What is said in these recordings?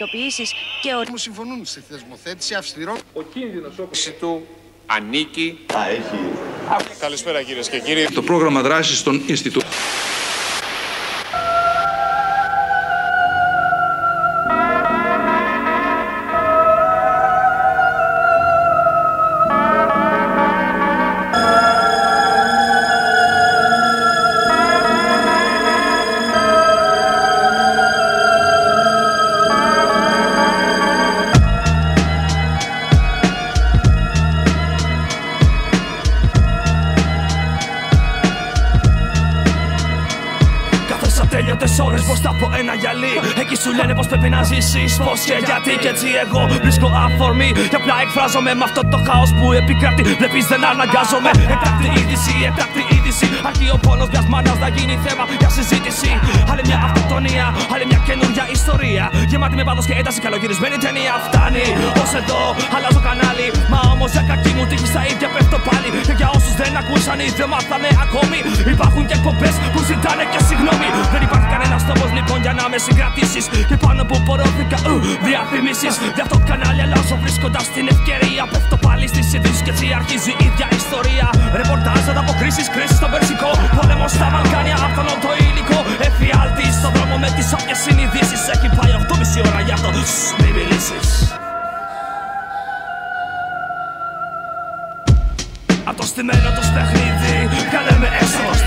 επίσης και ο... Μου συμφωνούν στη θεσμοθέτηση αυστηρών. Ο κίνδυνος όπως του ανήκει. Α, έχει. Καλησπέρα κυρίε και κύριοι. Το πρόγραμμα δράσης των Ινστιτούτων. Καθώς ατέλειωτες ώρες μπροστά από ένα γυαλί. Εκεί σου λένε πως πρέπει να ζήσεις. Πως και γιατί. Και έτσι εγώ βρίσκω αφορμή. Και απλά εκφράζομαι με αυτό το χάος που επικρατεί. Βλέπεις δεν αναγκάζομαι. Ετράκτη είδηση, ετράκτη είδηση. Αρκεί ο πόνος μιας μάνας να γίνει θέμα για συζήτηση. Άλλη μια αυτοκτονία, άλλη μια καινούργια ιστορία. Γεμάτη με πάθος και ένταση καλογυρισμένη ταινία. Φτάνει. Ως εδώ, αλλάζω κανάλι. Μα όμως δεν ακούσαν ή δεν μάθανε ακόμη. Υπάρχουν και εκπομπές που ζητάνε και συγγνώμη. Δεν υπάρχει κανένας τρόπος λοιπόν για να με συγκρατήσεις. Και πάνω που πορώθηκα, ου, διαφημίσεις. Για αυτό το κανάλι αλλάζω βρίσκοντας την ευκαιρία Πέφτω πάλι στις ειδήσεις και έτσι αρχίζει η ίδια ιστορία. Ρεπορτάζ, ανταποκρίσεις, κρίσεις στο Περσικό. Πόλεμο στα Βαλκάνια, αυτόν το υλικό Εφιάλτη στον δρόμο με τις όποιες συνειδήσεις. Έχει πάει 8,5 ώρα για αυτό, το στημένο τους παιχνίδι Βγάλε με έξω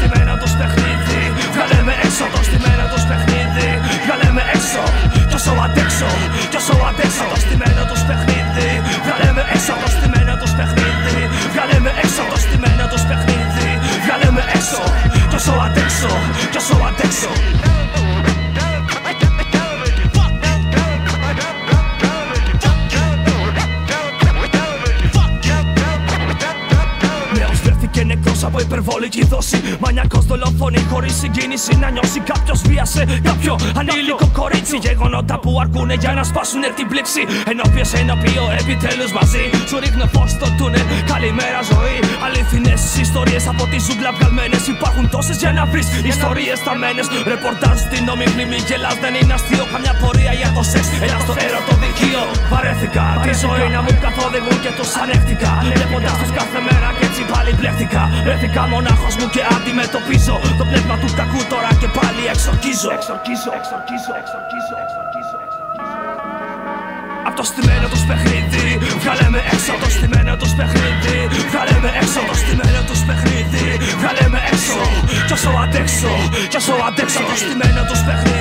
από υπερβολική δόση. Μανιακός δολοφονεί χωρίς συγκίνηση Να νιώσει. Κάποιος βίασε κάποιο ανήλικο κορίτσι. Γεγονότα που αρκούνε για να σπάσουνε την πλήξη. Ενώπιες ενώπιο επιτέλους μαζί. Σου ρίχνω φως στο τούνελ. Καλημέρα ζωή. Αληθινές ιστορίες από τη ζούγκλα βγαλμένες. Υπάρχουν τόσες για να βρεις ιστορίες σταμένες. Ρεπορτάζ στην ομιπλημή γελάς δεν είναι αστείο. Καμιά πορεία για το σεξ. Έλα στο ερωτοδικείο Βαρέθηκα. Τη ζωή να μου καθοδηγούν και τους ανέχτηκα Βλέποντας τους κάθε μέρα και έτσι πάλι μπλέχτηκα Βρέθηκα μονάχος μου και αντιμετωπίζω Το πνεύμα του κακού τώρα και πάλι εξορκίζω. Εξορκίζω, εξορκίζω, εξορκίζω, εξορκίζω, εξορκίζω. Απ' το στημένο τους παιχνίδι Βγάλε με έξω το στημένο τους παιχνίδι. Βγάλε με έξω το στημένο τους παιχνίδι Βγάλε με έξω. Κι όσο αντέξω Κι όσο αντέξω το στημένο τους παιχνίδι. Βγάλε με έξω το στημένο τους παιχνίδι Βγάλε με έξω το στημένο τους παιχνίδι